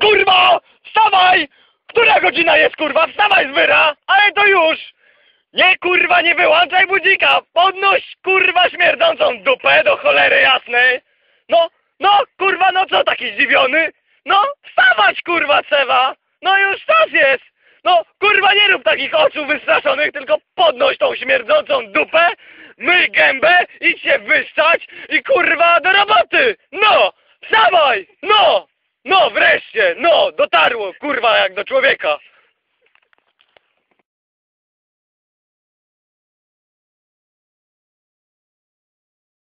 kurwa! Wstawaj! Która godzina jest kurwa? Wstawaj z wyra! Ale to już! Nie kurwa, nie wyłączaj budzika! Podnoś kurwa śmierdzącą dupę do cholery jasnej! No, no kurwa, no co taki zdziwiony? No, wstawać kurwa trzeba! No już czas jest! No kurwa, nie rób takich oczu wystraszonych, tylko podnoś tą śmierdzącą dupę, myj gębę, idź się wyssać i kurwa do roboty! No! Wstawaj! No! No wreszcie! No! Dotarło kurwa jak do człowieka!